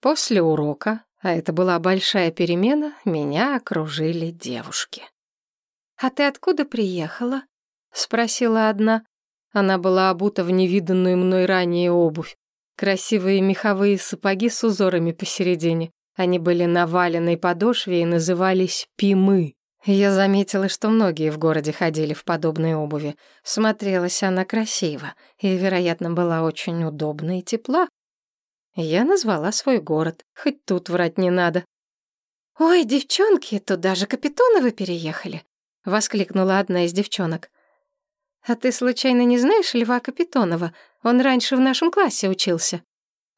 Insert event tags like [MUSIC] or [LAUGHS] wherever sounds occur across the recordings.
После урока, а это была большая перемена, меня окружили девушки. «А ты откуда приехала?» — спросила одна. Она была обута в невиданную мной ранее обувь. Красивые меховые сапоги с узорами посередине. Они были на валенной подошве и назывались «пимы». Я заметила, что многие в городе ходили в подобной обуви. Смотрелась она красиво и, вероятно, была очень удобна и тепла. Я назвала свой город, хоть тут врать не надо. «Ой, девчонки, тут даже Капитоновы переехали!» — воскликнула одна из девчонок. «А ты случайно не знаешь Льва Капитонова? Он раньше в нашем классе учился».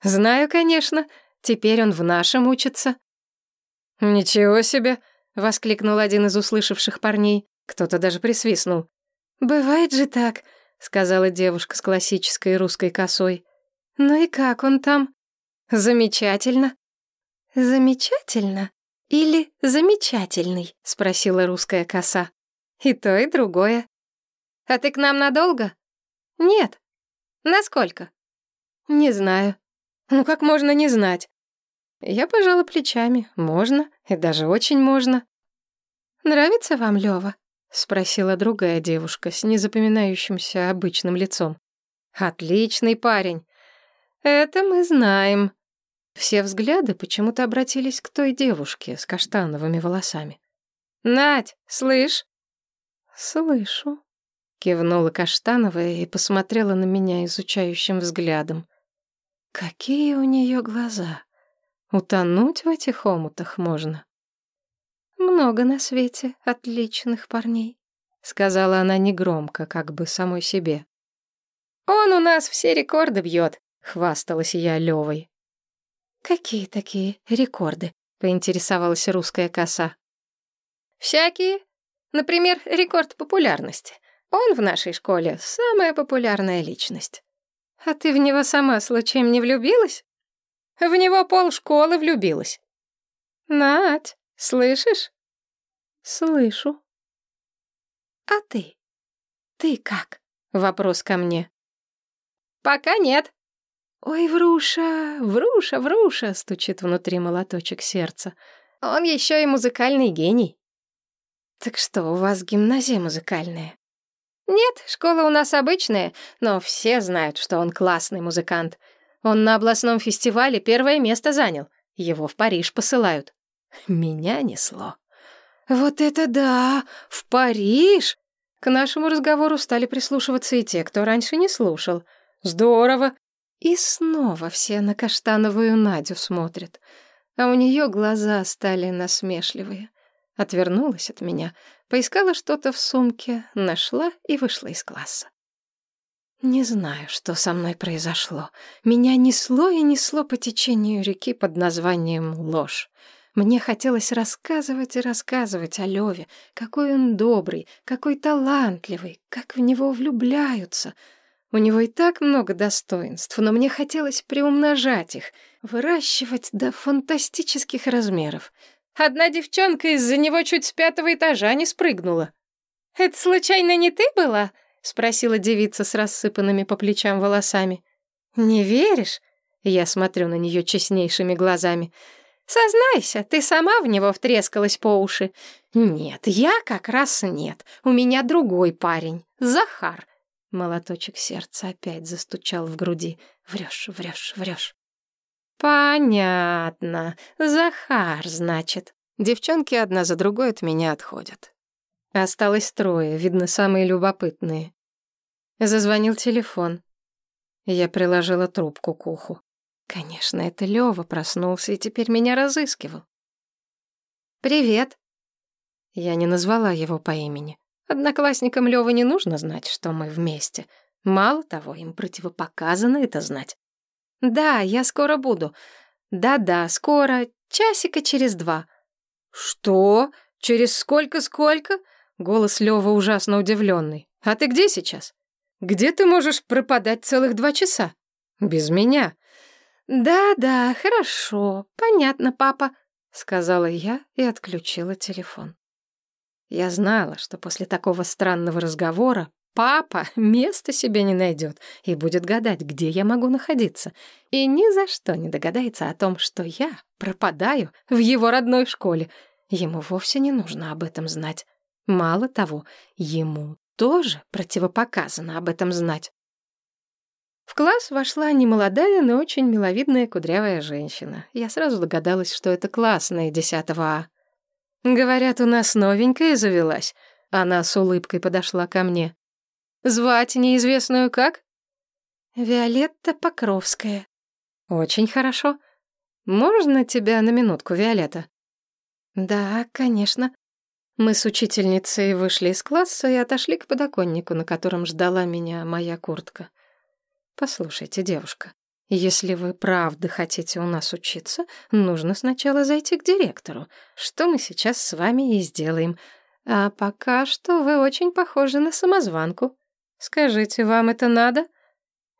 «Знаю, конечно. Теперь он в нашем учится». «Ничего себе!» — воскликнул один из услышавших парней. Кто-то даже присвистнул. «Бывает же так», — сказала девушка с классической русской косой. «Ну и как он там?» «Замечательно». «Замечательно или замечательный?» — спросила русская коса. «И то, и другое». «А ты к нам надолго?» «Нет». «Насколько?» «Не знаю». «Ну как можно не знать?» Я пожала плечами. Можно, и даже очень можно. «Нравится вам Лёва?» — спросила другая девушка с незапоминающимся обычным лицом. «Отличный парень. Это мы знаем». Все взгляды почему-то обратились к той девушке с каштановыми волосами. «Надь, слышь?» «Слышу», — кивнула Каштановая и посмотрела на меня изучающим взглядом. «Какие у нее глаза!» Утонуть в этих омутах можно. Много на свете отличных парней, сказала она негромко, как бы самой себе. Он у нас все рекорды бьет, хвасталась я Левой. Какие такие рекорды? поинтересовалась русская коса. Всякие. Например, рекорд популярности. Он в нашей школе самая популярная личность. А ты в него сама случаем не влюбилась? В него полшколы влюбилась. Надь, слышишь? Слышу. А ты? Ты как? Вопрос ко мне. Пока нет. Ой, Вруша, Вруша, Вруша, стучит внутри молоточек сердца. Он еще и музыкальный гений. Так что, у вас гимназия музыкальная? Нет, школа у нас обычная, но все знают, что он классный музыкант. Он на областном фестивале первое место занял. Его в Париж посылают. Меня несло. Вот это да! В Париж! К нашему разговору стали прислушиваться и те, кто раньше не слушал. Здорово! И снова все на каштановую Надю смотрят. А у нее глаза стали насмешливые. Отвернулась от меня, поискала что-то в сумке, нашла и вышла из класса. Не знаю, что со мной произошло. Меня несло и несло по течению реки под названием Ложь. Мне хотелось рассказывать и рассказывать о Леве, какой он добрый, какой талантливый, как в него влюбляются. У него и так много достоинств, но мне хотелось приумножать их, выращивать до фантастических размеров. Одна девчонка из-за него чуть с пятого этажа не спрыгнула. «Это случайно не ты была?» — спросила девица с рассыпанными по плечам волосами. «Не веришь?» — я смотрю на нее честнейшими глазами. «Сознайся, ты сама в него втрескалась по уши». «Нет, я как раз нет. У меня другой парень, Захар». Молоточек сердца опять застучал в груди. «Врешь, врешь, врешь». «Понятно. Захар, значит». Девчонки одна за другой от меня отходят. Осталось трое, видно, самые любопытные. Зазвонил телефон. Я приложила трубку к уху. Конечно, это Лёва проснулся и теперь меня разыскивал. «Привет». Я не назвала его по имени. Одноклассникам Лёвы не нужно знать, что мы вместе. Мало того, им противопоказано это знать. «Да, я скоро буду. Да-да, скоро, часика через два». «Что? Через сколько-сколько?» Голос Лёва ужасно удивленный. «А ты где сейчас? Где ты можешь пропадать целых два часа? Без меня?» «Да-да, хорошо, понятно, папа», — сказала я и отключила телефон. Я знала, что после такого странного разговора папа [LAUGHS] места себе не найдет и будет гадать, где я могу находиться. И ни за что не догадается о том, что я пропадаю в его родной школе. Ему вовсе не нужно об этом знать. Мало того, ему тоже противопоказано об этом знать. В класс вошла немолодая, но очень миловидная кудрявая женщина. Я сразу догадалась, что это классная десятого А. «Говорят, у нас новенькая завелась». Она с улыбкой подошла ко мне. «Звать неизвестную как?» «Виолетта Покровская». «Очень хорошо. Можно тебя на минутку, Виолетта?» «Да, конечно». Мы с учительницей вышли из класса и отошли к подоконнику, на котором ждала меня моя куртка. Послушайте, девушка, если вы правда хотите у нас учиться, нужно сначала зайти к директору, что мы сейчас с вами и сделаем. А пока что вы очень похожи на самозванку. Скажите, вам это надо?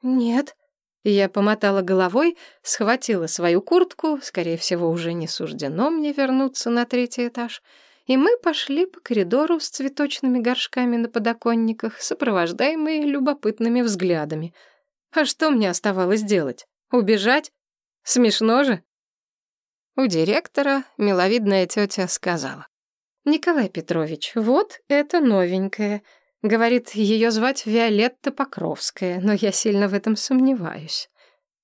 Нет. Я помотала головой, схватила свою куртку, скорее всего, уже не суждено мне вернуться на третий этаж, и мы пошли по коридору с цветочными горшками на подоконниках, сопровождаемые любопытными взглядами — а что мне оставалось делать? Убежать? Смешно же? У директора миловидная тетя сказала. «Николай Петрович, вот это новенькое. Говорит, ее звать Виолетта Покровская, но я сильно в этом сомневаюсь».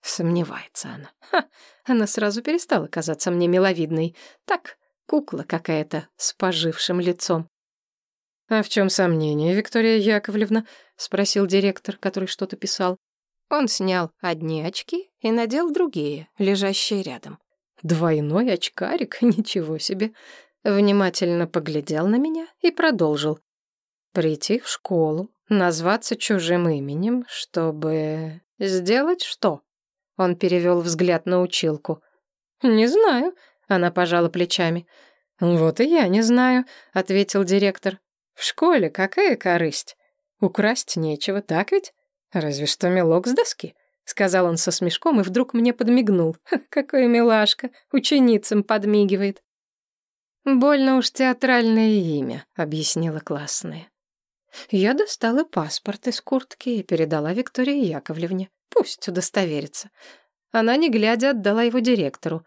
Сомневается она. Ха, она сразу перестала казаться мне миловидной. Так, кукла какая-то с пожившим лицом. «А в чем сомнение, Виктория Яковлевна?» — спросил директор, который что-то писал. Он снял одни очки и надел другие, лежащие рядом. Двойной очкарик, [LAUGHS] ничего себе. Внимательно поглядел на меня и продолжил. Прийти в школу, назваться чужим именем, чтобы... Сделать что? Он перевел взгляд на училку. «Не знаю», — она пожала плечами. «Вот и я не знаю», — ответил директор. «В школе какая корысть? Украсть нечего, так ведь? «Разве что мелок с доски», — сказал он со смешком и вдруг мне подмигнул. «Какой милашка, ученицам подмигивает». «Больно уж театральное имя», — объяснила классная. Я достала паспорт из куртки и передала Виктории Яковлевне. Пусть удостоверится. Она, не глядя, отдала его директору.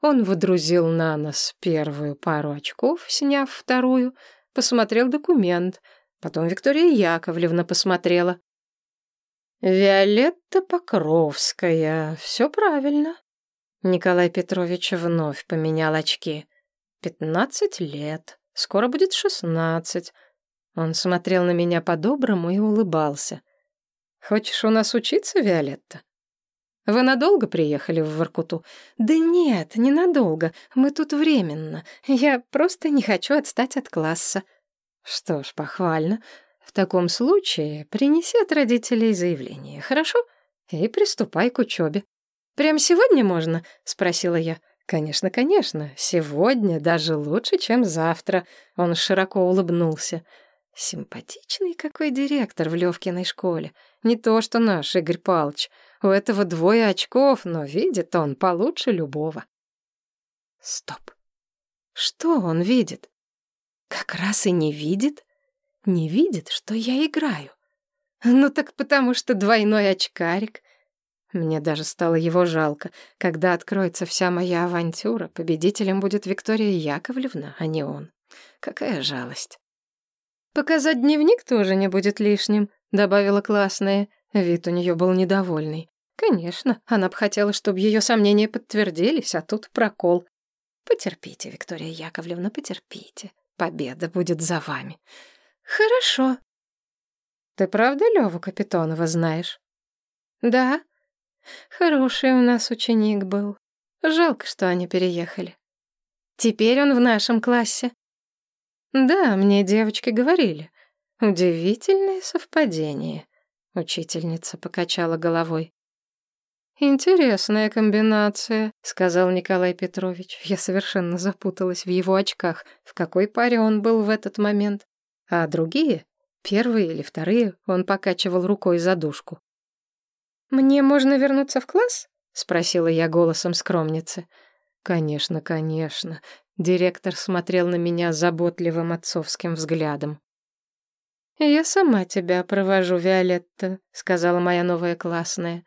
Он выдрузил на нос первую пару очков, сняв вторую, посмотрел документ. Потом Виктория Яковлевна посмотрела. «Виолетта Покровская, все правильно». Николай Петрович вновь поменял очки. «Пятнадцать лет, скоро будет шестнадцать». Он смотрел на меня по-доброму и улыбался. «Хочешь у нас учиться, Виолетта?» «Вы надолго приехали в Воркуту?» «Да нет, ненадолго. Мы тут временно. Я просто не хочу отстать от класса». «Что ж, похвально. В таком случае принеси от родителей заявление, хорошо? И приступай к учебе. Прям сегодня можно? Спросила я. Конечно, конечно. Сегодня даже лучше, чем завтра. Он широко улыбнулся. Симпатичный какой директор в Левкиной школе. Не то, что наш Игорь Палыч. У этого двое очков, но видит он получше любого. Стоп. Что он видит? Как раз и не видит. Не видит, что я играю. Ну так потому что двойной очкарик. Мне даже стало его жалко. Когда откроется вся моя авантюра, победителем будет Виктория Яковлевна, а не он. Какая жалость. «Показать дневник тоже не будет лишним», — добавила классная. Вид у нее был недовольный. Конечно, она бы хотела, чтобы ее сомнения подтвердились, а тут прокол. Потерпите, Виктория Яковлевна, потерпите. Победа будет за вами. «Хорошо». «Ты правда Лёву Капитонова знаешь?» «Да. Хороший у нас ученик был. Жалко, что они переехали. Теперь он в нашем классе». «Да, мне девочки говорили. Удивительное совпадение», — учительница покачала головой. «Интересная комбинация», — сказал Николай Петрович. Я совершенно запуталась в его очках. В какой паре он был в этот момент? А другие, первые или вторые, он покачивал рукой за дужку. «Мне можно вернуться в класс?» — спросила я голосом скромницы. «Конечно, конечно». Директор смотрел на меня заботливым отцовским взглядом. «Я сама тебя провожу, Виолетта», — сказала моя новая классная.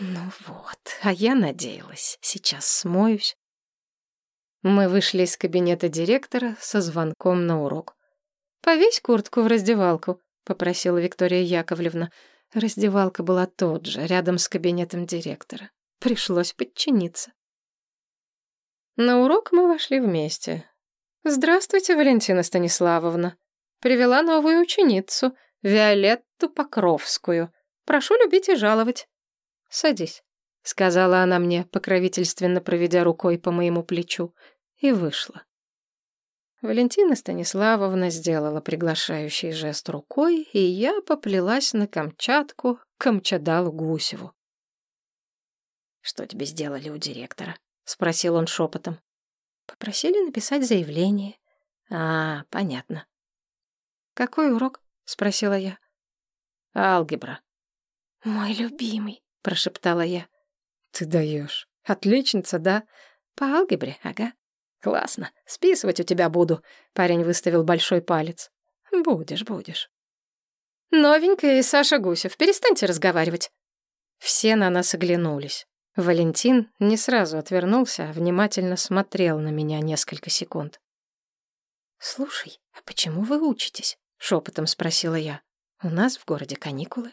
Ну вот, а я надеялась, сейчас смоюсь. Мы вышли из кабинета директора со звонком на урок. «Повесь куртку в раздевалку», — попросила Виктория Яковлевна. Раздевалка была тут же, рядом с кабинетом директора. Пришлось подчиниться. На урок мы вошли вместе. «Здравствуйте, Валентина Станиславовна. Привела новую ученицу, Виолетту Покровскую. Прошу любить и жаловать». «Садись», — сказала она мне, покровительственно проведя рукой по моему плечу, и вышла. Валентина Станиславовна сделала приглашающий жест рукой, и я поплелась на Камчатку к Камчадалу Гусеву. «Что тебе сделали у директора?» — спросил он шепотом. «Попросили написать заявление». «А, понятно». «Какой урок?» — спросила я. «Алгебра». «Мой любимый», — прошептала я. «Ты даешь. Отличница, да?» «По алгебре, ага». «Классно. Списывать у тебя буду», — парень выставил большой палец. «Будешь, будешь». «Новенькая и Саша Гусев, перестаньте разговаривать». Все на нас оглянулись. Валентин не сразу отвернулся, а внимательно смотрел на меня несколько секунд. «Слушай, а почему вы учитесь?» — шепотом спросила я. «У нас в городе каникулы».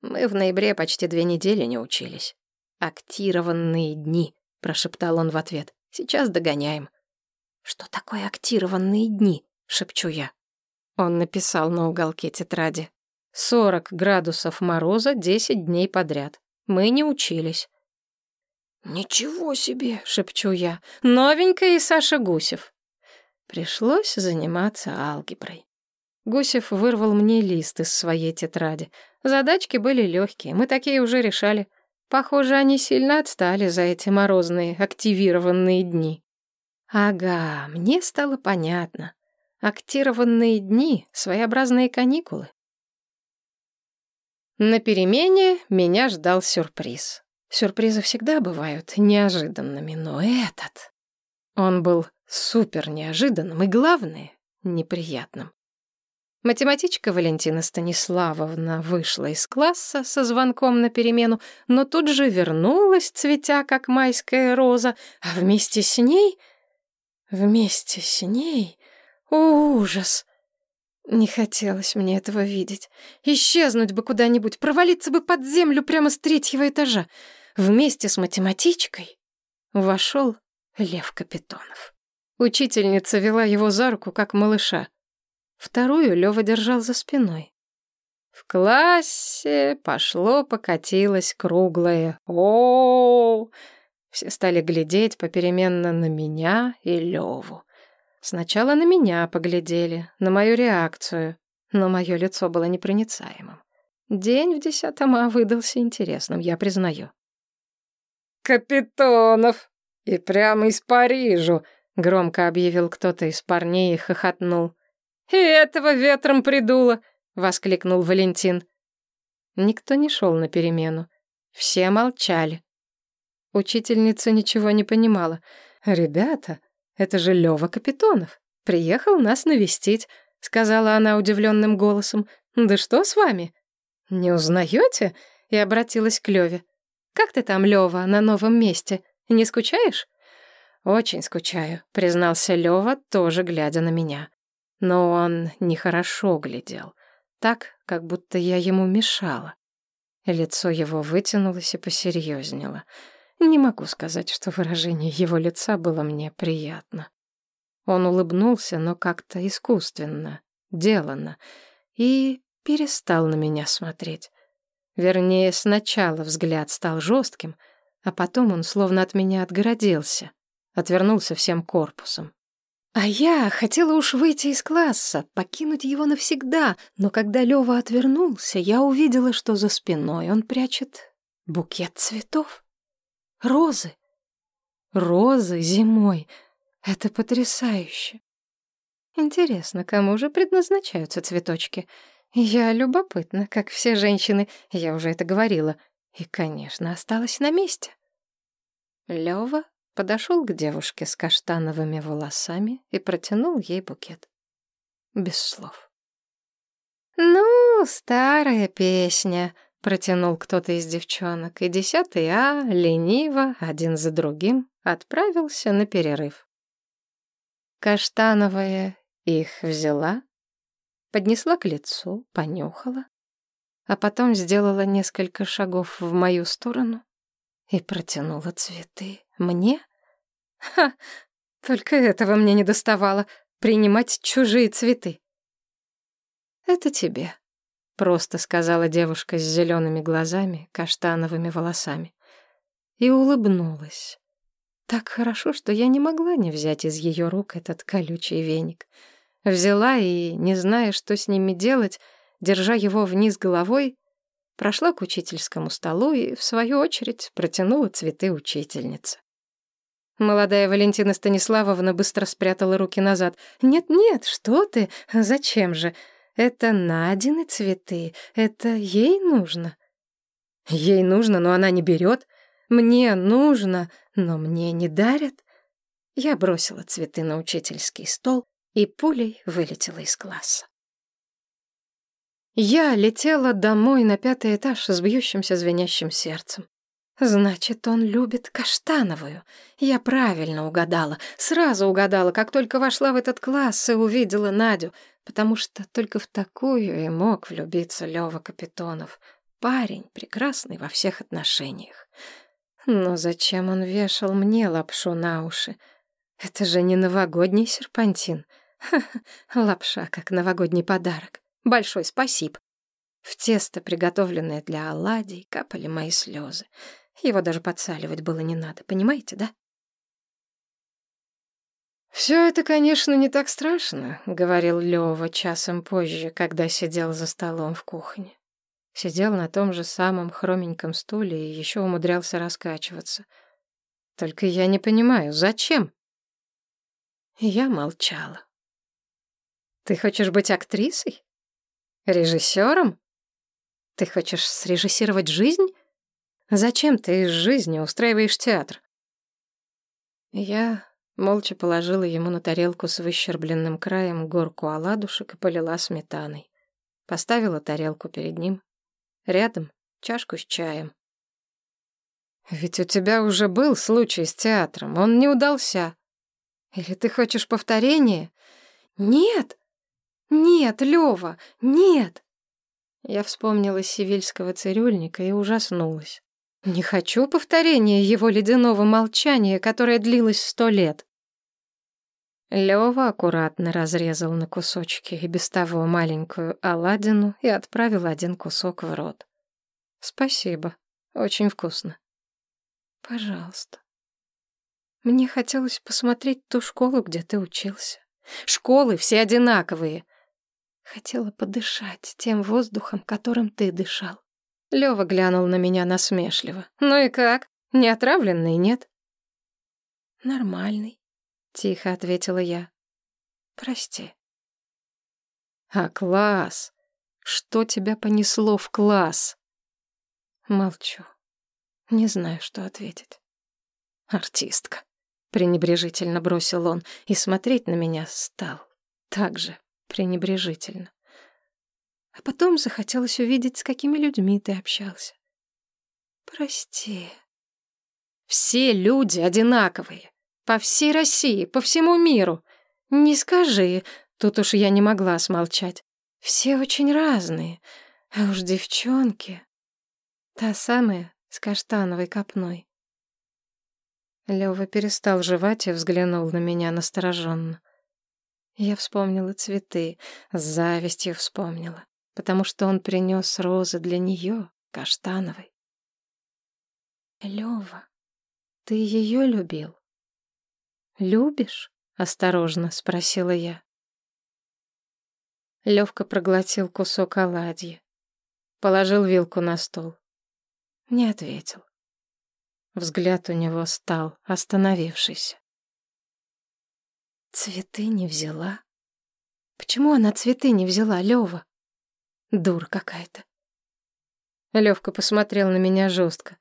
«Мы в ноябре почти две недели не учились. Актированные дни», — прошептал он в ответ. «Сейчас догоняем». «Что такое актированные дни?» — шепчу я. Он написал на уголке тетради. «Сорок градусов мороза десять дней подряд. Мы не учились. «Ничего себе!» — шепчу я. «Новенькая и Саша Гусев». Пришлось заниматься алгеброй. Гусев вырвал мне лист из своей тетради. Задачки были легкие, мы такие уже решали. Похоже, они сильно отстали за эти морозные, активированные дни. Ага, мне стало понятно. Актированные дни — своеобразные каникулы. На перемене меня ждал сюрприз. Сюрпризы всегда бывают неожиданными, но этот... Он был супер неожиданным и, главное, неприятным. Математичка Валентина Станиславовна вышла из класса со звонком на перемену, но тут же вернулась, цветя, как майская роза, а вместе с ней... Вместе с ней... О, ужас! Не хотелось мне этого видеть. Исчезнуть бы куда-нибудь, провалиться бы под землю прямо с третьего этажа вместе с математичкой вошел Лев Капитонов. Учительница вела его за руку, как малыша. Вторую Лёва держал за спиной. В классе пошло-покатилось круглое о, Все стали глядеть попеременно на меня и Леву. Сначала на меня поглядели, на мою реакцию, но мое лицо было непроницаемым. День в десятом А выдался интересным, я признаю. «Капитонов! И прямо из Парижа!» — громко объявил кто-то из парней и хохотнул. «И этого ветром придуло!» — воскликнул Валентин. Никто не шел на перемену. Все молчали. Учительница ничего не понимала. «Ребята, это же Лёва Капитонов. Приехал нас навестить», — сказала она удивленным голосом. «Да что с вами? Не узнаете?» И обратилась к Лёве. Как ты там, Лёва, на новом месте? Не скучаешь? Очень скучаю, признался Лёва, тоже глядя на меня. Но он нехорошо глядел, так, как будто я ему мешала. Лицо его вытянулось и посерьезнело. Не могу сказать, что выражение его лица было мне приятно. Он улыбнулся, но как-то искусственно, деланно, и перестал на меня смотреть. Вернее, сначала взгляд стал жестким, а потом он словно от меня отгородился, отвернулся всем корпусом. А я хотела уж выйти из класса, покинуть его навсегда, но когда Лёва отвернулся, я увидела, что за спиной он прячет букет цветов. Розы. Розы зимой. Это потрясающе. Интересно, кому же предназначаются цветочки? Я любопытна, как все женщины, я уже это говорила. И, конечно, осталась на месте. Лёва подошел к девушке с каштановыми волосами и протянул ей букет. Без слов. «Ну, старая песня», — протянул кто-то из девчонок, и десятый А, лениво, один за другим, отправился на перерыв. Каштановая их взяла, поднесла к лицу, понюхала, а потом сделала несколько шагов в мою сторону и протянула цветы. Мне? Ха! Только этого мне не доставало — принимать чужие цветы. «Это тебе», — просто сказала девушка с зелеными глазами, каштановыми волосами. И улыбнулась. Так хорошо, что я не могла не взять из ее рук этот колючий веник. Взяла и, не зная, что с ними делать, держа его вниз головой, прошла к учительскому столу и, в свою очередь, протянула цветы учительнице. Молодая Валентина Станиславовна быстро спрятала руки назад. «Нет-нет, что ты? Зачем же? Это Надины цветы. Это ей нужно». «Ей нужно, но она не берет. Мне нужно, но мне не дарят». Я бросила цветы на учительский стол и пулей вылетела из класса. Я летела домой на пятый этаж с бьющимся звенящим сердцем. Значит, он любит каштановую. Я правильно угадала. Сразу угадала, как только вошла в этот класс и увидела Надю, потому что только в такую и мог влюбиться Лёва Капитонов. Парень, прекрасный во всех отношениях. Но зачем он вешал мне лапшу на уши? Это же не новогодний серпантин. Ха-ха, лапша, как новогодний подарок. Большой спасибо. В тесто, приготовленное для оладий, капали мои слезы. Его даже подсаливать было не надо, понимаете, да? «Все это, конечно, не так страшно», — говорил Лёва часом позже, когда сидел за столом в кухне. Сидел на том же самом хроменьком стуле и еще умудрялся раскачиваться. «Только я не понимаю, зачем?» Я молчала. «Ты хочешь быть актрисой? Режиссером? Ты хочешь срежиссировать жизнь? Зачем ты из жизни устраиваешь театр? Я молча положила ему на тарелку с выщербленным краем горку оладушек и полила сметаной. Поставила тарелку перед ним. Рядом чашку с чаем. Ведь у тебя уже был случай с театром, он не удался. Или ты хочешь повторения? Нет! Нет, Лёва, нет! Я вспомнила сивильского цирюльника и ужаснулась. Не хочу повторения его ледяного молчания, которое длилось сто лет. Лёва аккуратно разрезал на кусочки и без того маленькую оладину и отправил один кусок в рот. «Спасибо. Очень вкусно». «Пожалуйста». Мне хотелось посмотреть ту школу, где ты учился. Школы все одинаковые. Хотела подышать тем воздухом, которым ты дышал. Лёва глянул на меня насмешливо. «Ну и как? Не отравленный, нет?» «Нормальный», — тихо ответила я. «Прости». «А класс? Что тебя понесло в класс?» Молчу. Не знаю, что ответить. «Артистка», — пренебрежительно бросил он, и смотреть на меня стал так же пренебрежительно. А потом захотелось увидеть, с какими людьми ты общался. Прости. Все люди одинаковые. По всей России, по всему миру. Не скажи, тут уж я не могла смолчать. Все очень разные. А уж девчонки... Та самая с каштановой копной. Лёва перестал жевать и взглянул на меня настороженно. Я вспомнила цветы, с завистью вспомнила, потому что он принес розы для нее, каштановой. Лёва, ты ее любил? Любишь? Осторожно спросила я. Левка проглотил кусок оладьи, положил вилку на стол. Не ответил. Взгляд у него стал остановившийся. Цветы не взяла? Почему она цветы не взяла, Лёва? Дур какая-то. Левка посмотрел на меня жестко,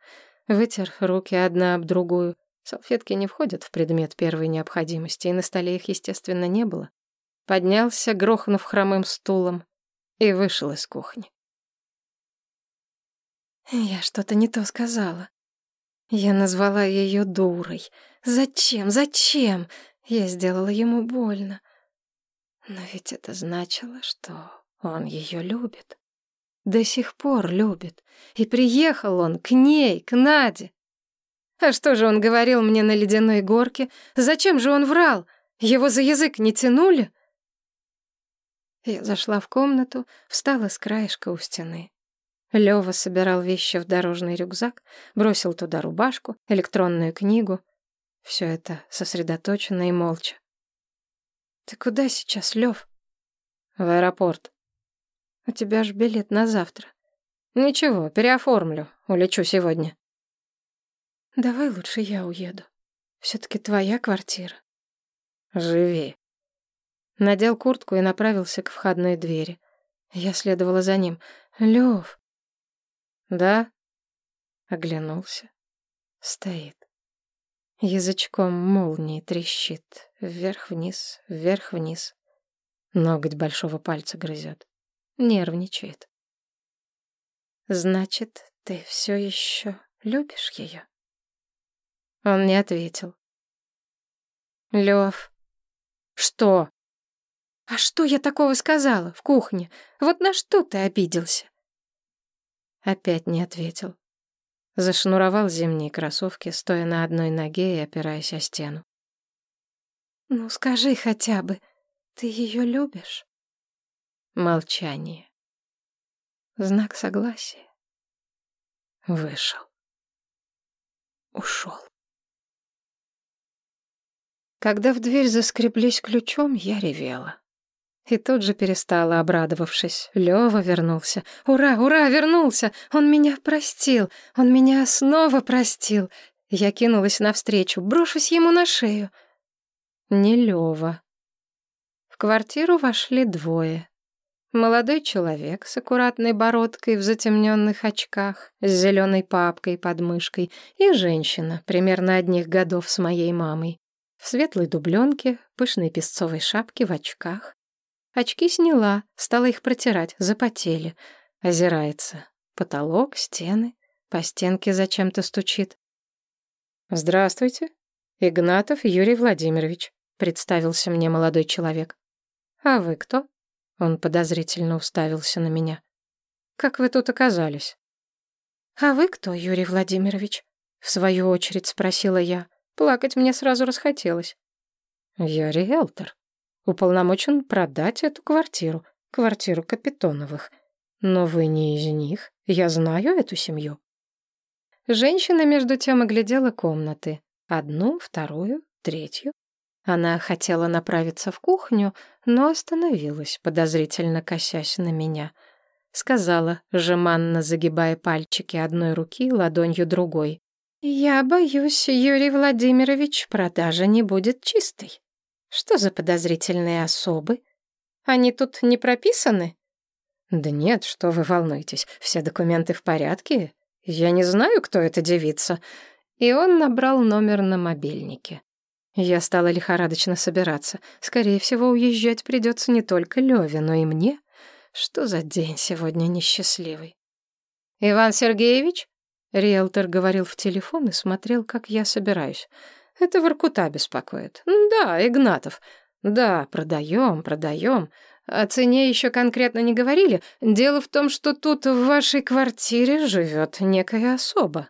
вытер руки одна об другую. Салфетки не входят в предмет первой необходимости, и на столе их, естественно, не было. Поднялся, грохнув хромым стулом, и вышел из кухни. Я что-то не то сказала. Я назвала ее дурой. Зачем? Зачем? Я сделала ему больно. Но ведь это значило, что он ее любит. До сих пор любит. И приехал он к ней, к Наде. А что же он говорил мне на ледяной горке? Зачем же он врал? Его за язык не тянули? Я зашла в комнату, встала с краешка у стены. Лёва собирал вещи в дорожный рюкзак, бросил туда рубашку, электронную книгу. Все это сосредоточенно и молча. «Ты куда сейчас, Лев? «В аэропорт». «У тебя ж билет на завтра». «Ничего, переоформлю. Улечу сегодня». «Давай лучше я уеду. все таки твоя квартира». «Живи». Надел куртку и направился к входной двери. Я следовала за ним. «Лев, «Да?» Оглянулся. Стоит. Язычком молнии трещит. Вверх-вниз, вверх-вниз. Ноготь большого пальца грызет. Нервничает. «Значит, ты все еще любишь ее?» Он не ответил. «Лев, что?» «А что я такого сказала в кухне? Вот на что ты обиделся?» Опять не ответил. Зашнуровал зимние кроссовки, стоя на одной ноге и опираясь о стену. «Ну, скажи хотя бы, ты ее любишь?» Молчание. Знак согласия. Вышел. Ушел. Когда в дверь заскреблись ключом, я ревела. И тут же перестала, обрадовавшись. Лёва вернулся. «Ура, ура, вернулся! Он меня простил! Он меня снова простил!» Я кинулась навстречу, брошусь ему на шею. Не Лёва. В квартиру вошли двое. Молодой человек с аккуратной бородкой в затемненных очках, с зеленой папкой под мышкой, и женщина, примерно одних годов с моей мамой. В светлой дубленке, пышной песцовой шапке, в очках. Очки сняла, стала их протирать, запотели. Озирается. Потолок, стены. По стенке зачем-то стучит. «Здравствуйте. Игнатов Юрий Владимирович», — представился мне молодой человек. «А вы кто?» Он подозрительно уставился на меня. «Как вы тут оказались?» «А вы кто, Юрий Владимирович?» — в свою очередь спросила я. Плакать мне сразу расхотелось. «Я риэлтор», уполномочен продать эту квартиру, квартиру Капитоновых. Но вы не из них. Я знаю эту семью. Женщина, между тем, оглядела комнаты. Одну, вторую, третью. Она хотела направиться в кухню, но остановилась, подозрительно косясь на меня. Сказала, жеманно загибая пальчики одной руки ладонью другой. «Я боюсь, Юрий Владимирович, продажа не будет чистой». Что за подозрительные особы? Они тут не прописаны? Да нет, что вы волнуетесь, все документы в порядке. Я не знаю, кто эта девица. И он набрал номер на мобильнике. Я стала лихорадочно собираться. Скорее всего, уезжать придется не только Леве, но и мне. Что за день сегодня несчастливый? «Иван Сергеевич?» Риэлтор говорил в телефон и смотрел, как я собираюсь. Это Воркута беспокоит. Да, Игнатов. Да, продаем, продаем. О цене еще конкретно не говорили. Дело в том, что тут в вашей квартире живет некая особа.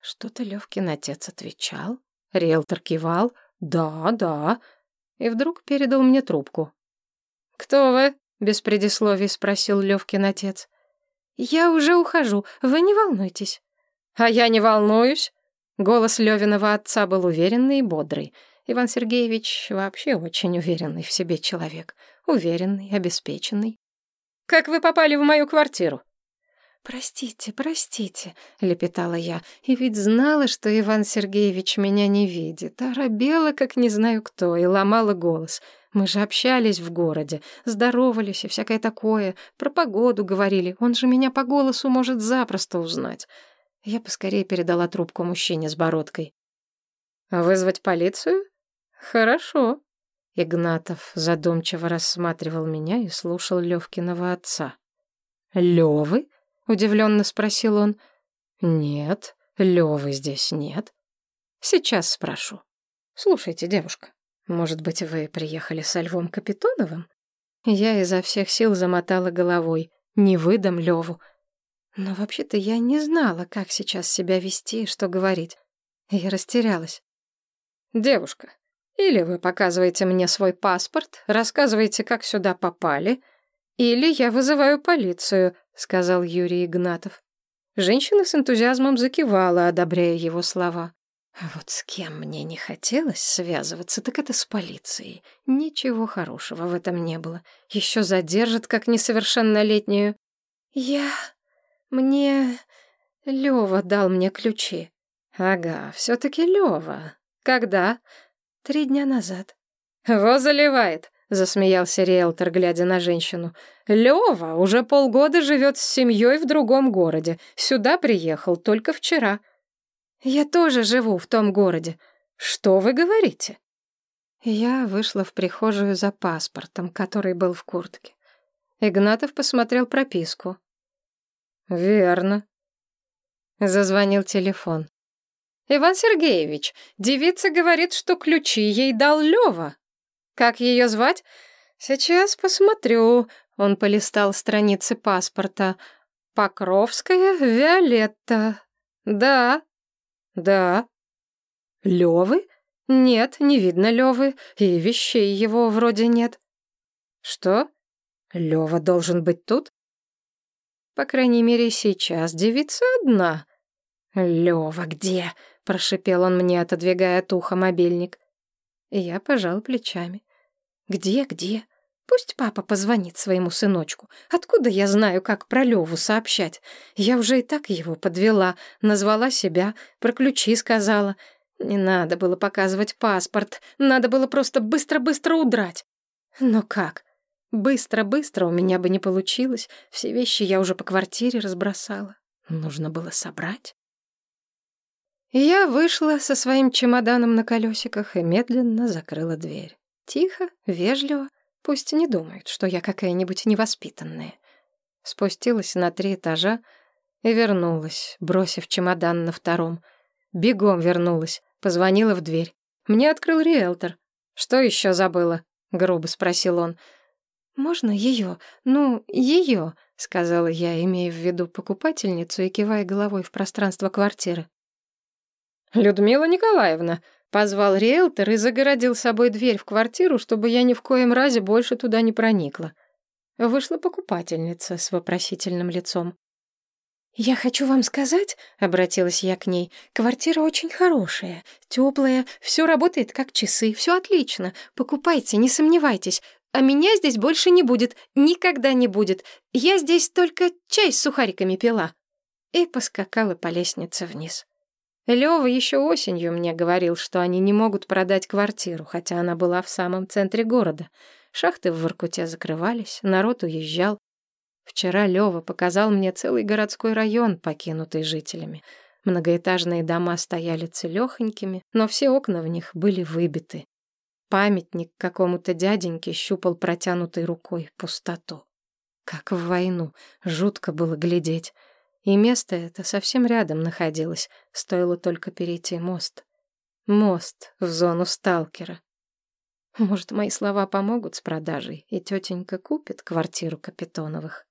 Что-то Левкин отец отвечал. Риэлтор кивал. Да, да. И вдруг передал мне трубку. «Кто вы?» — без предисловий спросил Левкин отец. «Я уже ухожу, вы не волнуйтесь». «А я не волнуюсь. Голос Левиного отца был уверенный и бодрый. Иван Сергеевич вообще очень уверенный в себе человек. Уверенный, обеспеченный. «Как вы попали в мою квартиру?» «Простите, простите», — лепетала я, и ведь знала, что Иван Сергеевич меня не видит, а робела, как не знаю кто, и ломала голос. Мы же общались в городе, здоровались и всякое такое, про погоду говорили, он же меня по голосу может запросто узнать. Я поскорее передала трубку мужчине с бородкой. «Вызвать полицию? Хорошо». Игнатов задумчиво рассматривал меня и слушал Левкиного отца. «Левы?» — удивленно спросил он. «Нет, Левы здесь нет. Сейчас спрошу. Слушайте, девушка, может быть, вы приехали со Львом Капитоновым?» Я изо всех сил замотала головой. Не выдам Леву. Но вообще-то я не знала, как сейчас себя вести и что говорить. Я растерялась. «Девушка, или вы показываете мне свой паспорт, рассказываете, как сюда попали, или я вызываю полицию», — сказал Юрий Игнатов. Женщина с энтузиазмом закивала, одобряя его слова. А вот с кем мне не хотелось связываться, так это с полицией. Ничего хорошего в этом не было. Еще задержат, как несовершеннолетнюю. Я... мне... Лева дал мне ключи. Ага, все-таки Лева. Когда? Три дня назад. Во заливает, засмеялся риэлтор, глядя на женщину. Лева уже полгода живет с семьей в другом городе. Сюда приехал только вчера. Я тоже живу в том городе. Что вы говорите? Я вышла в прихожую за паспортом, который был в куртке. Игнатов посмотрел прописку. Верно. Зазвонил телефон. Иван Сергеевич, девица говорит, что ключи ей дал Лева. Как ее звать? Сейчас посмотрю. Он полистал страницы паспорта. Покровская Виолетта. Да, «Да». «Лёвы?» «Нет, не видно Лёвы, и вещей его вроде нет». «Что? Лёва должен быть тут?» «По крайней мере, сейчас девица одна». «Лёва где?» — прошипел он мне, отодвигая от уха мобильник. Я пожал плечами. «Где, где? Пусть папа позвонит своему сыночку. Откуда я знаю, как про Леву сообщать? Я уже и так его подвела, назвала себя, про ключи сказала. Не надо было показывать паспорт, надо было просто быстро-быстро удрать. Но как? Быстро-быстро у меня бы не получилось. Все вещи я уже по квартире разбросала. Нужно было собрать. Я вышла со своим чемоданом на колесиках и медленно закрыла дверь. Тихо, вежливо, Пусть не думают, что я какая-нибудь невоспитанная. Спустилась на три этажа и вернулась, бросив чемодан на втором. Бегом вернулась, позвонила в дверь. Мне открыл риэлтор. «Что еще забыла?» — грубо спросил он. «Можно ее? Ну, ее», — сказала я, имея в виду покупательницу и кивая головой в пространство квартиры. «Людмила Николаевна», Позвал риэлтор и загородил собой дверь в квартиру, чтобы я ни в коем разе больше туда не проникла. Вышла покупательница с вопросительным лицом. «Я хочу вам сказать», — обратилась я к ней, — «квартира очень хорошая, теплая, все работает как часы, все отлично. Покупайте, не сомневайтесь. А меня здесь больше не будет, никогда не будет. Я здесь только чай с сухариками пила». И поскакала по лестнице вниз. Лёва еще осенью мне говорил, что они не могут продать квартиру, хотя она была в самом центре города. Шахты в Воркуте закрывались, народ уезжал. Вчера Лёва показал мне целый городской район, покинутый жителями. Многоэтажные дома стояли целёхонькими, но все окна в них были выбиты. Памятник какому-то дяденьке щупал протянутой рукой пустоту. Как в войну, жутко было глядеть. И место это совсем рядом находилось, стоило только перейти мост. Мост в зону сталкера. Может, мои слова помогут с продажей, и тетенька купит квартиру Капитоновых.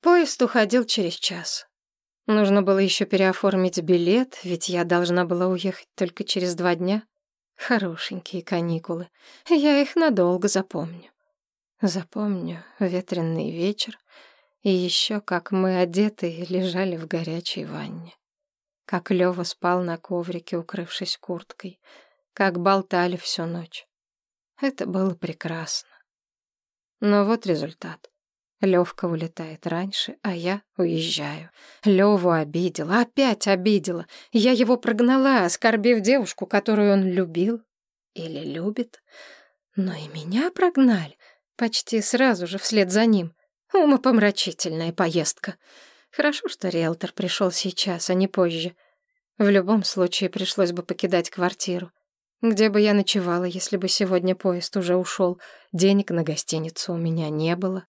Поезд уходил через час. Нужно было еще переоформить билет, ведь я должна была уехать только через два дня. Хорошенькие каникулы. Я их надолго запомню. Запомню ветренный вечер, и еще как мы, одетые, лежали в горячей ванне. Как Лёва спал на коврике, укрывшись курткой. Как болтали всю ночь. Это было прекрасно. Но вот результат. Левка улетает раньше, а я уезжаю. Леву обидела, опять обидела. Я его прогнала, оскорбив девушку, которую он любил или любит. Но и меня прогнали, почти сразу же вслед за ним. Умопомрачительная поездка. Хорошо, что риэлтор пришел сейчас, а не позже. В любом случае пришлось бы покидать квартиру. Где бы я ночевала, если бы сегодня поезд уже ушел? Денег на гостиницу у меня не было.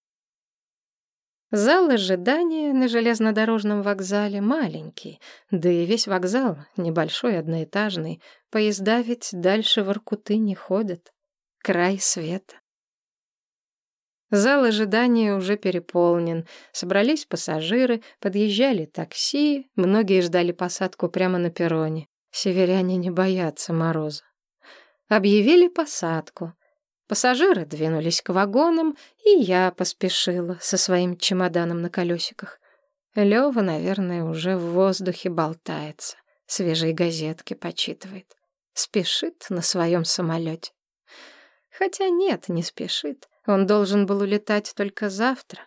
Зал ожидания на железнодорожном вокзале маленький, да и весь вокзал небольшой, одноэтажный. Поезда ведь дальше в Иркуты не ходят. Край света. Зал ожидания уже переполнен. Собрались пассажиры, подъезжали такси, многие ждали посадку прямо на перроне. Северяне не боятся мороза. Объявили посадку. Пассажиры двинулись к вагонам, и я поспешила со своим чемоданом на колесиках. Лёва, наверное, уже в воздухе болтается, свежие газетки почитывает. Спешит на своем самолете. Хотя нет, не спешит. Он должен был улетать только завтра.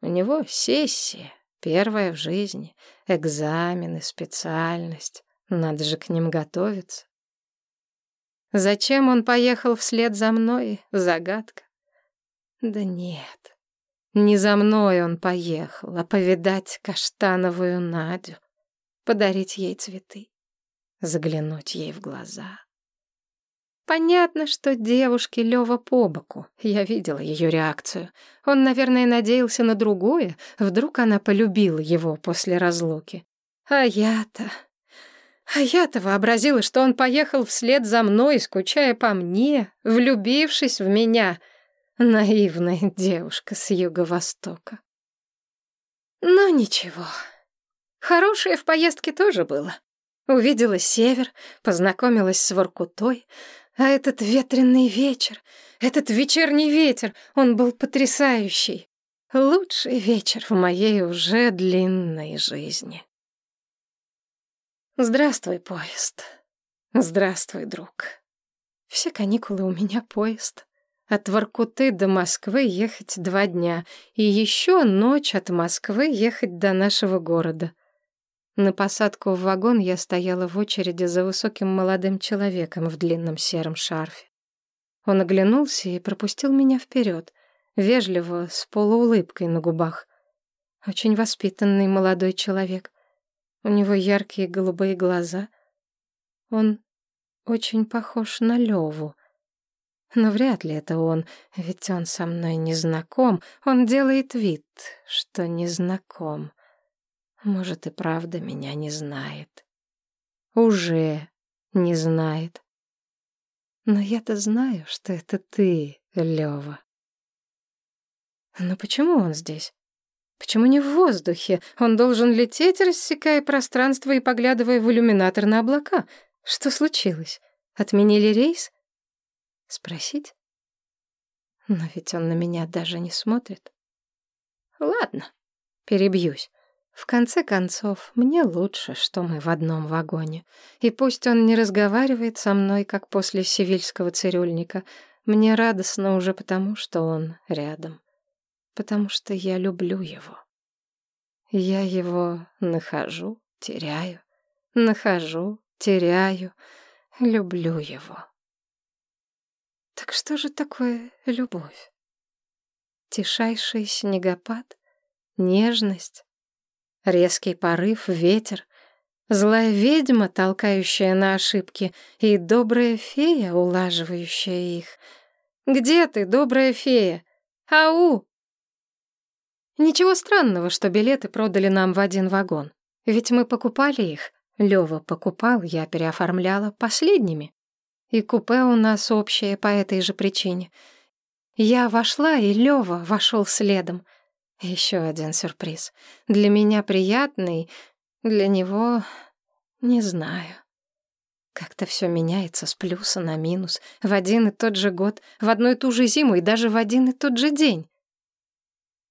У него сессия, первая в жизни, экзамены, специальность. Надо же к ним готовиться. Зачем он поехал вслед за мной? Загадка. Да нет, не за мной он поехал, а повидать каштановую Надю, подарить ей цветы, заглянуть ей в глаза. Понятно, что девушке Лёва по боку. Я видела ее реакцию. Он, наверное, надеялся на другое. Вдруг она полюбила его после разлуки. А я-то... А я-то вообразила, что он поехал вслед за мной, скучая по мне, влюбившись в меня. Наивная девушка с юго-востока. Но ничего. Хорошее в поездке тоже было. Увидела север, познакомилась с Воркутой, а этот ветреный вечер, этот вечерний ветер, он был потрясающий. Лучший вечер в моей уже длинной жизни. Здравствуй, поезд. Здравствуй, друг. Все каникулы у меня поезд. От Воркуты до Москвы ехать два дня, и еще ночь от Москвы ехать до нашего города. На посадку в вагон я стояла в очереди за высоким молодым человеком в длинном сером шарфе. Он оглянулся и пропустил меня вперед, вежливо, с полуулыбкой на губах. Очень воспитанный молодой человек — у него яркие голубые глаза. Он очень похож на Леву. Но вряд ли это он, ведь он со мной не знаком. Он делает вид, что не знаком. Может, и правда меня не знает. Уже не знает. Но я-то знаю, что это ты, Лева. Но почему он здесь? Почему не в воздухе? Он должен лететь, рассекая пространство и поглядывая в иллюминатор на облака. Что случилось? Отменили рейс? Спросить? Но ведь он на меня даже не смотрит. Ладно, перебьюсь. В конце концов, мне лучше, что мы в одном вагоне. И пусть он не разговаривает со мной, как после сивильского цирюльника, мне радостно уже потому, что он рядом потому что я люблю его. Я его нахожу, теряю, нахожу, теряю, люблю его. Так что же такое любовь? Тишайший снегопад, нежность, резкий порыв, ветер, злая ведьма, толкающая на ошибки, и добрая фея, улаживающая их. Где ты, добрая фея? Ау! Ничего странного, что билеты продали нам в один вагон. Ведь мы покупали их. Лёва покупал, я переоформляла последними. И купе у нас общее по этой же причине. Я вошла, и Лёва вошел следом. Еще один сюрприз. Для меня приятный, для него не знаю. Как-то все меняется с плюса на минус, в один и тот же год, в одну и ту же зиму и даже в один и тот же день.